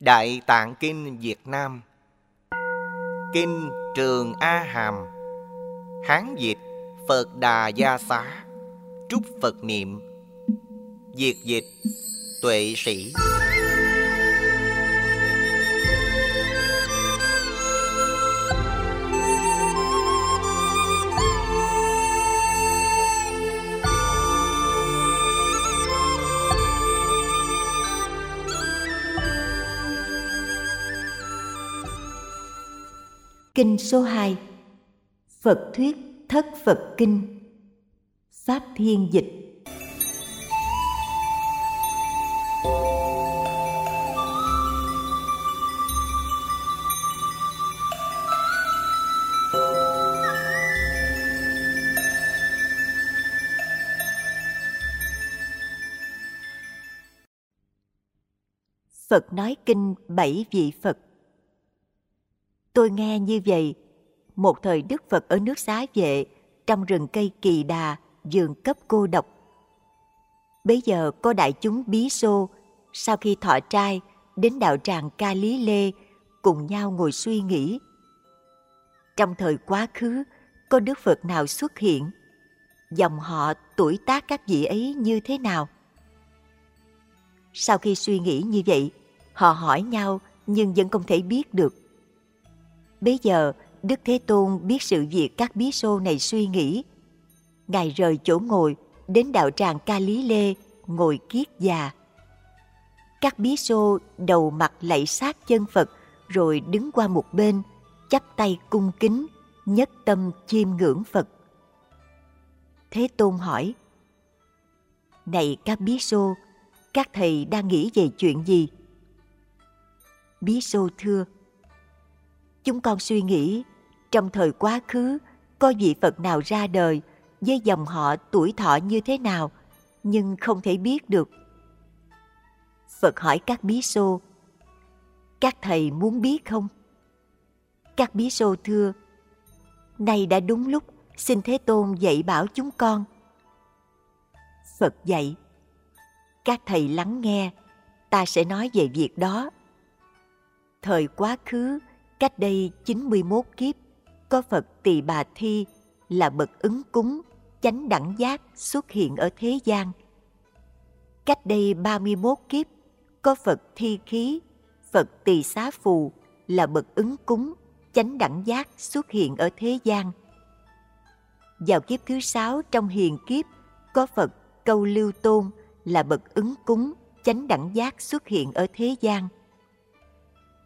Đại Tạng Kinh Việt Nam. Kinh Trường A Hàm. Hán dịch Phật Đà Gia Xá. Trúc Phật Niệm. Diệt dịch, Tuệ Sĩ. Kinh số 2 Phật Thuyết Thất Phật Kinh. Pháp Thiên Dịch. Phật nói kinh bảy vị Phật. Tôi nghe như vậy, một thời Đức Phật ở nước xá vệ, trong rừng cây kỳ đà, giường cấp cô độc. Bây giờ có đại chúng bí xô, sau khi thọ trai, đến đạo tràng Ca Lý Lê, cùng nhau ngồi suy nghĩ. Trong thời quá khứ, có Đức Phật nào xuất hiện? Dòng họ tuổi tác các vị ấy như thế nào? Sau khi suy nghĩ như vậy, họ hỏi nhau nhưng vẫn không thể biết được Bây giờ, Đức Thế Tôn biết sự việc các bí sô này suy nghĩ. Ngài rời chỗ ngồi, đến đạo tràng Ca Lý Lê, ngồi kiết già. Các bí sô đầu mặt lạy sát chân Phật, rồi đứng qua một bên, chắp tay cung kính, nhất tâm chiêm ngưỡng Phật. Thế Tôn hỏi, Này các bí sô, các thầy đang nghĩ về chuyện gì? Bí sô thưa, chúng con suy nghĩ, trong thời quá khứ, có vị phật nào ra đời với dòng họ tuổi thọ như thế nào, nhưng không thể biết được. Phật hỏi các bí xô, các thầy muốn biết không? Các bí xô thưa, nay đã đúng lúc, xin thế tôn dạy bảo chúng con. Phật dạy, các thầy lắng nghe, ta sẽ nói về việc đó. Thời quá khứ Cách đây 91 kiếp, có Phật Tỳ Bà Thi là bậc ứng cúng, chánh đẳng giác xuất hiện ở thế gian. Cách đây 31 kiếp, có Phật Thi Khí, Phật Tỳ Xá Phù là bậc ứng cúng, chánh đẳng giác xuất hiện ở thế gian. Vào kiếp thứ sáu trong hiền kiếp, có Phật Câu Lưu Tôn là bậc ứng cúng, chánh đẳng giác xuất hiện ở thế gian.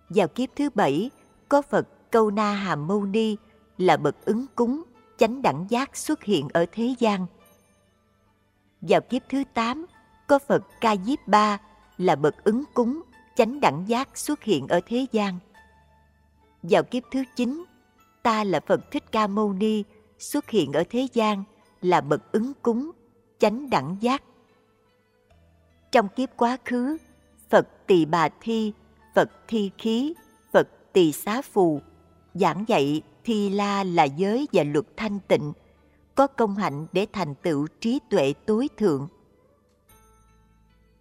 Vào kiếp thứ bảy, có Phật Câu Na Hàm Mâu Ni là bậc ứng cúng, chánh đẳng giác xuất hiện ở thế gian. Vào kiếp thứ tám có Phật Ca Diếp Ba là bậc ứng cúng, chánh đẳng giác xuất hiện ở thế gian. Vào kiếp thứ chín ta là Phật Thích Ca Mâu Ni xuất hiện ở thế gian là bậc ứng cúng, chánh đẳng giác. Trong kiếp quá khứ, Phật Tỳ Bà Thi, Phật Thi Khí, tỳ xá phù, giảng dạy thi la là giới và luật thanh tịnh, có công hạnh để thành tựu trí tuệ tối thượng.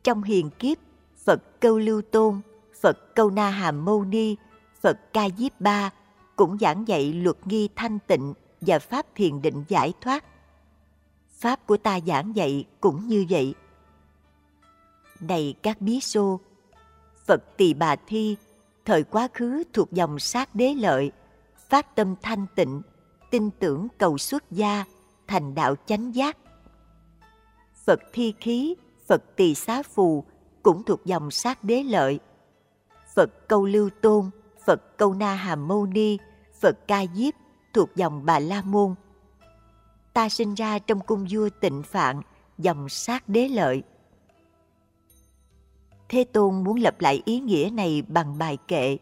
Trong hiền kiếp, Phật Câu Lưu Tôn, Phật Câu Na Hàm Mâu Ni, Phật Ca Diếp Ba cũng giảng dạy luật nghi thanh tịnh và pháp thiền định giải thoát. Pháp của ta giảng dạy cũng như vậy. Này các bí xô, Phật Tỳ Bà Thi thời quá khứ thuộc dòng sát đế lợi, phát tâm thanh tịnh, tin tưởng cầu xuất gia, thành đạo chánh giác. Phật thi khí, Phật tỳ xá phù cũng thuộc dòng sát đế lợi. Phật câu lưu tôn, Phật câu na hàm mâu ni, Phật ca diếp thuộc dòng bà la môn. Ta sinh ra trong cung vua tịnh phạn, dòng sát đế lợi. Thế Tôn muốn lập lại ý nghĩa này bằng bài kệ.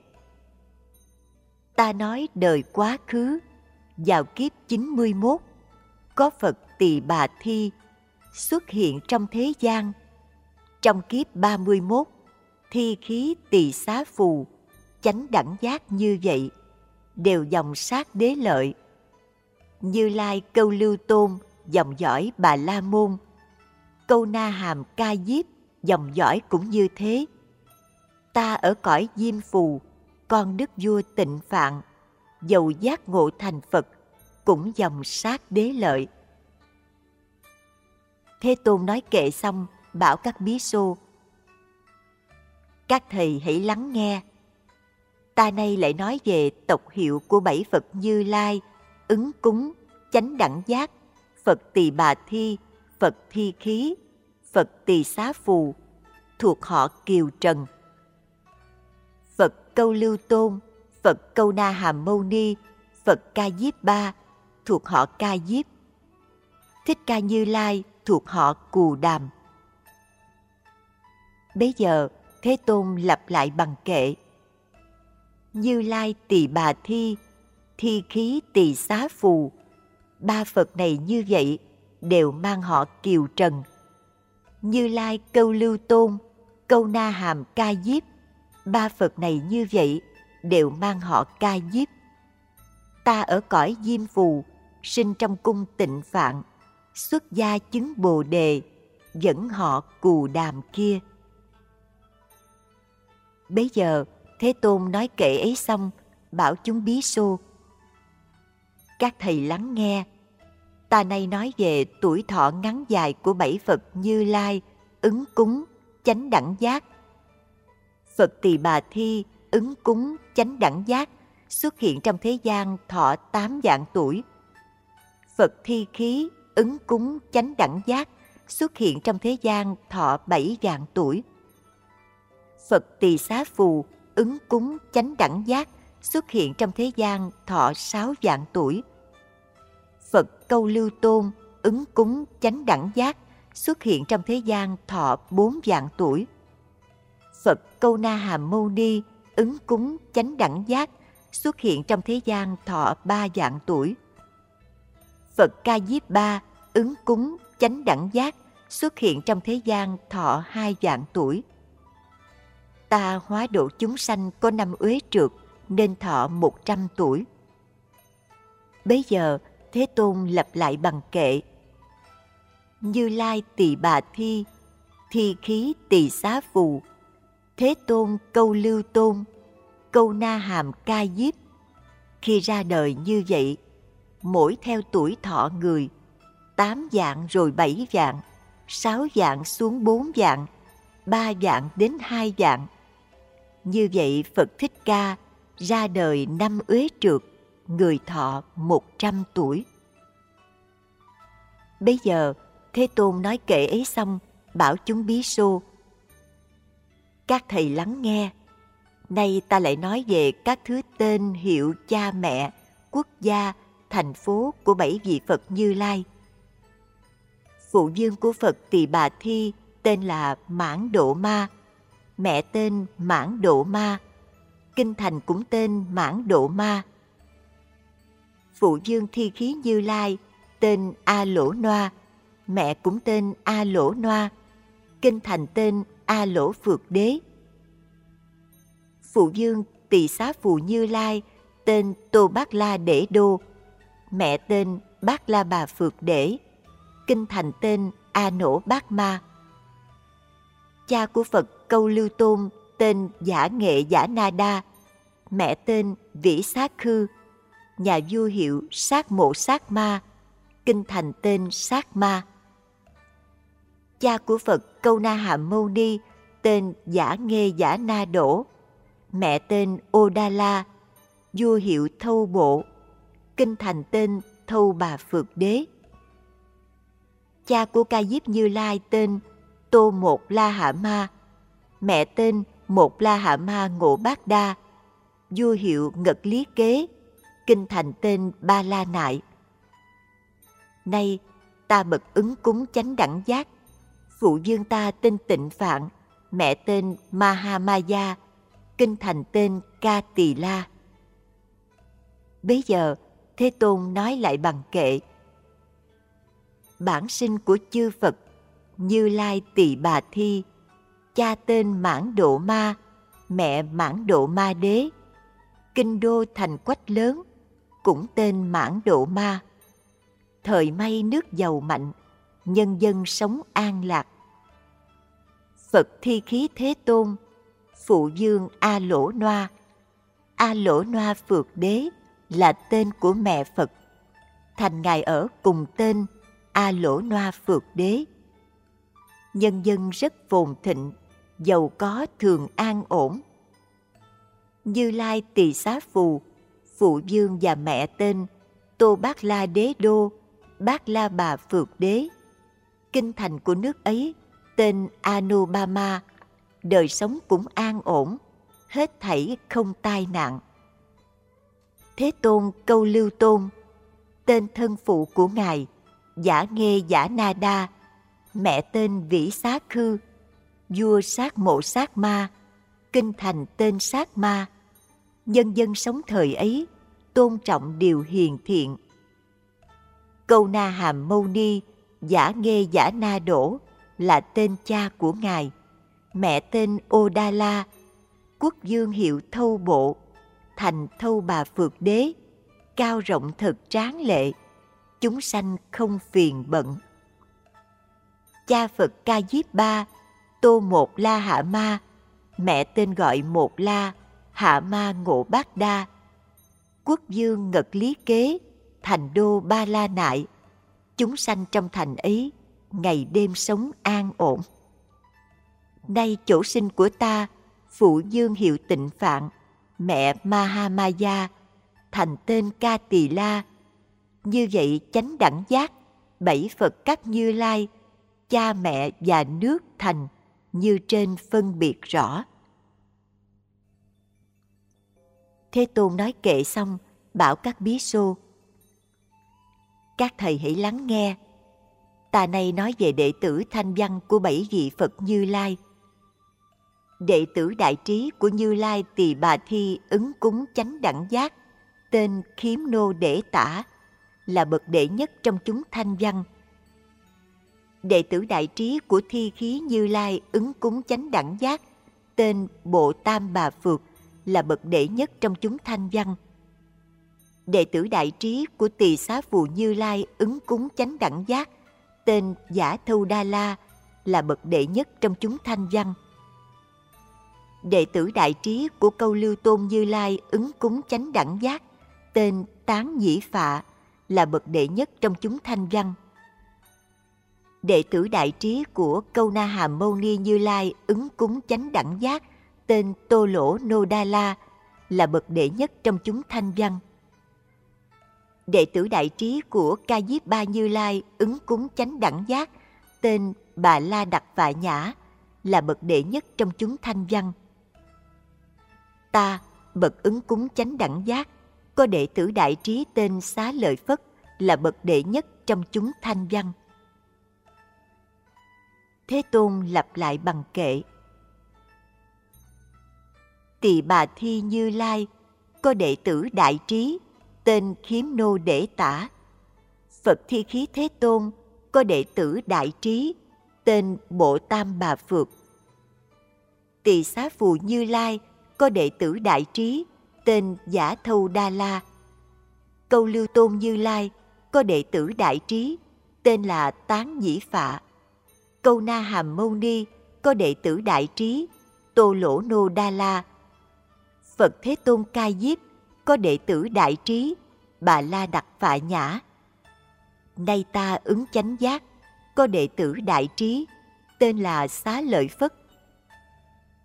Ta nói đời quá khứ, vào kiếp 91, có Phật Tỳ Bà Thi xuất hiện trong thế gian. Trong kiếp 31, thi khí tỳ xá phù, chánh đẳng giác như vậy, đều dòng sát đế lợi. Như Lai câu lưu tôn, dòng dõi Bà La Môn, câu na hàm ca diếp, dòng dõi cũng như thế. ta ở cõi diêm phù, con đức vua tịnh phạn dầu giác ngộ thành phật, cũng dòng sát đế lợi thế tôn nói kệ xong, bảo các bí xô, các thầy hãy lắng nghe ta nay lại nói về tộc hiệu của bảy phật như lai, ứng cúng, chánh đẳng giác, phật tỳ bà thi, phật thi khí phật tỳ xá phù, thuộc họ kiều trần. Phật câu lưu tôn, phật câu na hàm mâu ni, phật ca diếp ba, thuộc họ ca diếp. Thích ca như lai, thuộc họ cù đàm. Bây giờ, thế tôn lặp lại bằng kệ. Như lai tỳ bà thi thi khí tỳ xá phù. Ba phật này như vậy đều mang họ kiều trần như lai câu lưu tôn, câu na hàm ca diếp. Ba phật này như vậy, đều mang họ ca diếp. Ta ở cõi diêm phù, sinh trong cung tịnh phạn, xuất gia chứng bồ đề, dẫn họ cù đàm kia. Bấy giờ, thế tôn nói kệ ấy xong, bảo chúng bí xô. Các thầy lắng nghe ta nay nói về tuổi thọ ngắn dài của bảy phật như lai, ứng cúng, chánh đẳng giác. Phật tỳ bà thi ứng cúng, chánh đẳng giác, xuất hiện trong thế gian thọ tám dạng tuổi. Phật thi khí ứng cúng, chánh đẳng giác, xuất hiện trong thế gian thọ bảy dạng tuổi. Phật tỳ xá phù ứng cúng, chánh đẳng giác, xuất hiện trong thế gian thọ sáu dạng tuổi. Phật câu lưu tôn ứng cúng chánh đẳng giác, xuất hiện trong thế gian thọ bốn vạn tuổi. Phật câu na hàm mâu ni ứng cúng chánh đẳng giác, xuất hiện trong thế gian thọ ba vạn tuổi. Phật ca diếp ba ứng cúng chánh đẳng giác, xuất hiện trong thế gian thọ hai vạn tuổi. Ta hóa độ chúng sanh có năm uế trượt, nên thọ một trăm tuổi. Bây giờ Thế Tôn lặp lại bằng kệ. Như Lai tỳ bà thi, thi khí tỳ xá phù, Thế Tôn câu lưu tôn, câu na hàm ca diếp. Khi ra đời như vậy, mỗi theo tuổi thọ người, tám dạng rồi bảy dạng, sáu dạng xuống bốn dạng, ba dạng đến hai dạng. Như vậy Phật Thích Ca ra đời năm uế trượt người thọ một trăm tuổi. Bây giờ, Thế Tôn nói kệ ấy xong, bảo chúng bí xô. Các thầy lắng nghe. Nay ta lại nói về các thứ tên hiệu cha mẹ, quốc gia, thành phố của bảy vị Phật Như Lai. Phụ dương của Phật Tỳ Bà Thi tên là Mãn Độ Ma, mẹ tên Mãn Độ Ma, kinh thành cũng tên Mãn Độ Ma phụ dương thi khí Như Lai, tên A Lỗ Noa, mẹ cũng tên A Lỗ Noa, kinh thành tên A Lỗ Phượt Đế. Phụ dương tỳ xá phụ Như Lai, tên Tô Bát La Đế Đô, mẹ tên Bát La Bà Phượt Đế, kinh thành tên A Nỗ Bát Ma. Cha của Phật Câu Lưu Tôn tên Giả Nghệ Giả Na Đa, mẹ tên Vĩ Sát Khư, nhà vua hiệu sát mộ sát ma, kinh thành tên sát ma. Cha của Phật Câu Na Hàm Mâu Ni tên Giả Nghê Giả Na Đỗ, mẹ tên Ô Đa La, vua hiệu Thâu Bộ, kinh thành tên Thâu Bà Phược Đế. Cha của Ca Diếp Như Lai tên Tô Một La Hạ Ma, mẹ tên Một La Hạ Ma Ngộ Bát Đa, vua hiệu Ngật Lý Kế, kinh thành tên Ba La Nại. Nay, ta bậc ứng cúng chánh đẳng giác, phụ dương ta tên Tịnh Phạn, mẹ tên Mahamaya, kinh thành tên Ca Tỳ La. Bây giờ, Thế Tôn nói lại bằng kệ. Bản sinh của chư Phật, Như Lai Tỳ Bà Thi, cha tên Mãn Độ Ma, mẹ Mãn Độ Ma Đế, kinh đô thành quách lớn, cũng tên mãn độ ma. Thời may nước giàu mạnh, nhân dân sống an lạc. Phật thi khí thế tôn, phụ dương A Lỗ Noa. A Lỗ Noa Phượt Đế là tên của mẹ Phật. Thành Ngài ở cùng tên A Lỗ Noa Phượt Đế. Nhân dân rất phồn thịnh, giàu có thường an ổn. Như Lai Tỳ Xá Phù, phụ dương và mẹ tên Tô Bát La Đế Đô, Bát La Bà phược Đế. Kinh thành của nước ấy tên Anubama, đời sống cũng an ổn, hết thảy không tai nạn. Thế Tôn Câu Lưu Tôn, tên thân phụ của Ngài, Giả Nghê Giả Na Đa, mẹ tên Vĩ Xá Khư, vua sát mộ sát ma, kinh thành tên sát ma. Nhân dân sống thời ấy tôn trọng điều hiền thiện. Câu Na Hàm Mâu Ni, Giả Nghê Giả Na Đổ là tên cha của Ngài. Mẹ tên Ô Đa La, quốc dương hiệu Thâu Bộ, thành Thâu Bà Phượt Đế, cao rộng thật tráng lệ, chúng sanh không phiền bận. Cha Phật Ca Diếp Ba, Tô Một La Hạ Ma, mẹ tên gọi Một La, Hạ Ma Ngộ Bát Đa, quốc dương ngật lý kế, thành đô Ba La Nại, chúng sanh trong thành ấy ngày đêm sống an ổn. Nay chỗ sinh của ta, phụ dương hiệu tịnh phạn, mẹ Mahamaya, thành tên Ca Tỳ La. Như vậy chánh đẳng giác, bảy Phật các như lai, cha mẹ và nước thành như trên phân biệt rõ. Thế Tôn nói kệ xong, bảo các bí xô. Các thầy hãy lắng nghe. Ta này nói về đệ tử thanh văn của bảy vị Phật Như Lai. Đệ tử đại trí của Như Lai Tỳ Bà Thi ứng cúng chánh đẳng giác, tên Khiếm Nô Đệ Tả, là bậc đệ nhất trong chúng thanh văn. Đệ tử đại trí của Thi Khí Như Lai ứng cúng chánh đẳng giác, tên Bộ Tam Bà Phược là bậc đệ nhất trong chúng thanh văn. Đệ tử đại trí của tỳ xá phù Như Lai ứng cúng chánh đẳng giác, tên Giả Thâu Đa La, là bậc đệ nhất trong chúng thanh văn. Đệ tử đại trí của câu lưu tôn Như Lai ứng cúng chánh đẳng giác, tên Tán Nhĩ Phạ, là bậc đệ nhất trong chúng thanh văn. Đệ tử đại trí của câu Na Hàm Mâu Ni Như Lai ứng cúng chánh đẳng giác, tên Tô Lỗ Nô Đa La là bậc đệ nhất trong chúng thanh văn. Đệ tử đại trí của Ca Diếp Ba Như Lai ứng cúng chánh đẳng giác, tên Bà La Đặc Vạ Nhã là bậc đệ nhất trong chúng thanh văn. Ta, bậc ứng cúng chánh đẳng giác, có đệ tử đại trí tên Xá Lợi Phất là bậc đệ nhất trong chúng thanh văn. Thế Tôn lặp lại bằng kệ tỳ bà thi như lai, có đệ tử đại trí, tên khiếm nô để tả. Phật thi khí thế tôn, có đệ tử đại trí, tên bộ tam bà phược. Tỳ xá phù như lai, có đệ tử đại trí, tên giả thâu đa la. Câu lưu tôn như lai, có đệ tử đại trí, tên là tán nhĩ phạ. Câu na hàm mâu ni, có đệ tử đại trí, tô lỗ nô đa la. Phật Thế Tôn Ca Diếp có đệ tử đại trí, bà La Đặc Phạ Nhã. Nay ta ứng chánh giác, có đệ tử đại trí, tên là Xá Lợi Phất.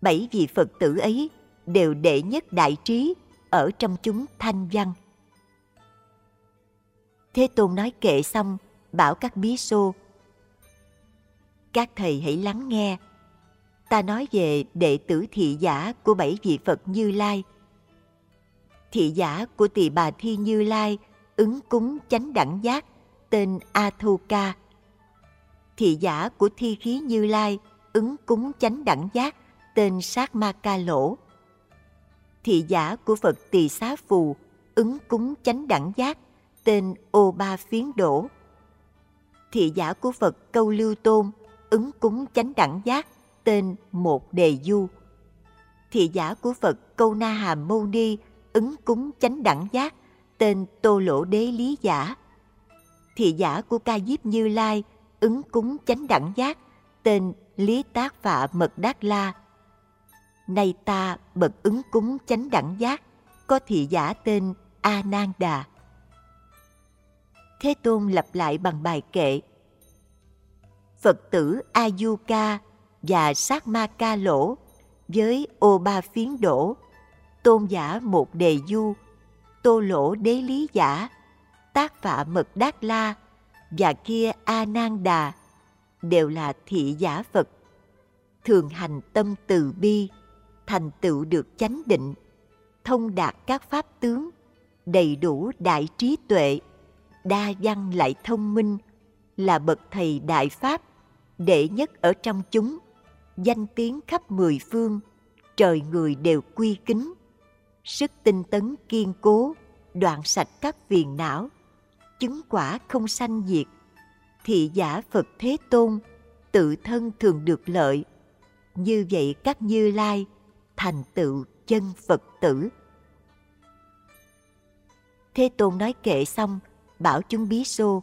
Bảy vị Phật tử ấy đều đệ nhất đại trí ở trong chúng thanh văn. Thế Tôn nói kệ xong, bảo các bí xô. Các thầy hãy lắng nghe, ta nói về đệ tử thị giả của bảy vị Phật Như Lai. Thị giả của tỳ bà Thi Như Lai ứng cúng chánh đẳng giác tên A Thu Ca. Thị giả của Thi Khí Như Lai ứng cúng chánh đẳng giác tên Sát Ma Ca Lỗ. Thị giả của Phật Tỳ Xá Phù ứng cúng chánh đẳng giác tên Ô Ba Phiến Đổ. Thị giả của Phật Câu Lưu Tôn ứng cúng chánh đẳng giác tên một đề du. Thị giả của Phật Câu Na Hàm Mâu Ni ứng cúng chánh đẳng giác, tên Tô Lỗ Đế Lý Giả. Thị giả của Ca Diếp Như Lai ứng cúng chánh đẳng giác, tên Lý Tác Phạ Mật Đát La. nay ta bậc ứng cúng chánh đẳng giác, có thị giả tên a nan đà thế tôn lặp lại bằng bài kệ phật tử a du ca và sát ma ca lỗ với ô ba phiến đổ, tôn giả một đề du, tô lỗ đế lý giả, tác phạ mật đát la và kia a nan đà đều là thị giả phật, thường hành tâm từ bi, thành tựu được chánh định, thông đạt các pháp tướng, đầy đủ đại trí tuệ, đa văn lại thông minh, là bậc thầy đại pháp, đệ nhất ở trong chúng danh tiếng khắp mười phương, trời người đều quy kính. Sức tinh tấn kiên cố, đoạn sạch các phiền não, chứng quả không sanh diệt. Thị giả phật thế tôn, tự thân thường được lợi. Như vậy các như lai thành tựu chân phật tử. Thế tôn nói kệ xong, bảo chúng bí xô.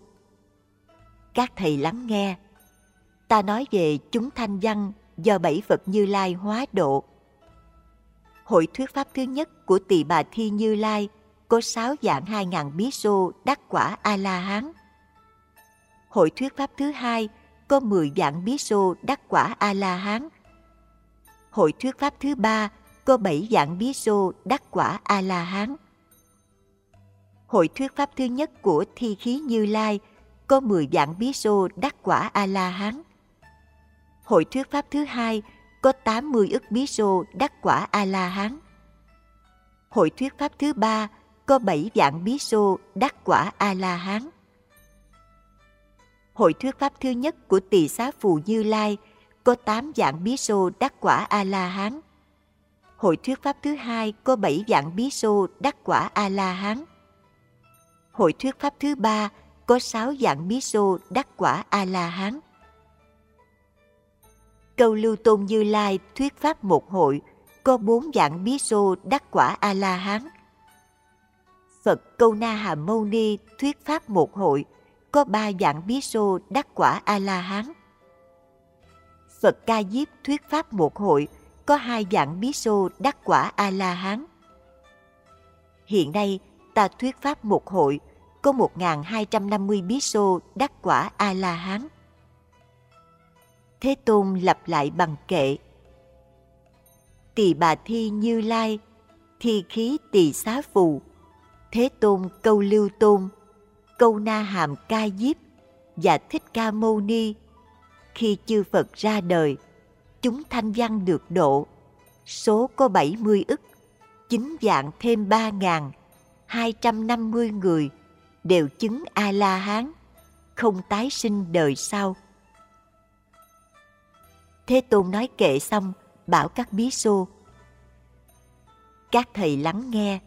Các thầy lắng nghe. Ta nói về chúng thanh văn do bảy Phật Như Lai hóa độ. Hội thuyết pháp thứ nhất của Tỳ Bà Thi Như Lai có sáu dạng hai ngàn bí xô đắc quả A-la-hán. Hội thuyết pháp thứ hai có mười dạng bí xô đắc quả A-la-hán. Hội thuyết pháp thứ ba có bảy dạng bí xô đắc quả A-la-hán. Hội thuyết pháp thứ nhất của Thi Khí Như Lai có mười dạng bí xô đắc quả A-la-hán hội thuyết pháp thứ hai, có 80 ức bí xô đắc quả A-la-hán. Hội thuyết pháp thứ ba, có 7 dạng bí xô đắc quả A-la-hán. Hội thuyết pháp thứ nhất của tỳ xá phù Như Lai, có 8 dạng bí xô đắc quả A-la-hán. Hội thuyết pháp thứ hai, có 7 dạng bí xô đắc quả A-la-hán. Hội thuyết pháp thứ ba, có 6 dạng bí xô đắc quả A-la-hán câu lưu tôn như lai thuyết pháp một hội, có bốn dạng bí xô đắc quả a la hán phật câu na hà mâu ni thuyết pháp một hội, có ba dạng bí xô đắc quả a la hán phật ca diếp thuyết pháp một hội, có hai dạng bí xô đắc quả a la hán hiện nay, ta thuyết pháp một hội, có một hai trăm năm mươi bí xô đắc quả a la hán Thế Tôn lặp lại bằng kệ. Tỳ bà thi như lai, thi khí tỳ xá phù, Thế Tôn câu lưu tôn, câu na hàm ca diếp và thích ca mâu ni. Khi chư Phật ra đời, chúng thanh văn được độ, số có bảy mươi ức, chín dạng thêm ba ngàn, hai trăm năm mươi người đều chứng A-la-hán, không tái sinh đời sau. Thế Tôn nói kệ xong, bảo các bí xô. Các thầy lắng nghe.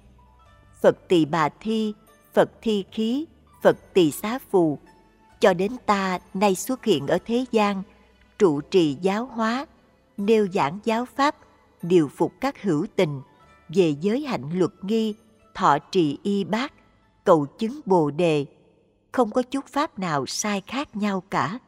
Phật tỳ bà thi, Phật thi khí, Phật tỳ xá phù, cho đến ta nay xuất hiện ở thế gian, trụ trì giáo hóa, nêu giảng giáo pháp, điều phục các hữu tình, về giới hạnh luật nghi, thọ trì y bác cầu chứng bồ đề, không có chút pháp nào sai khác nhau cả.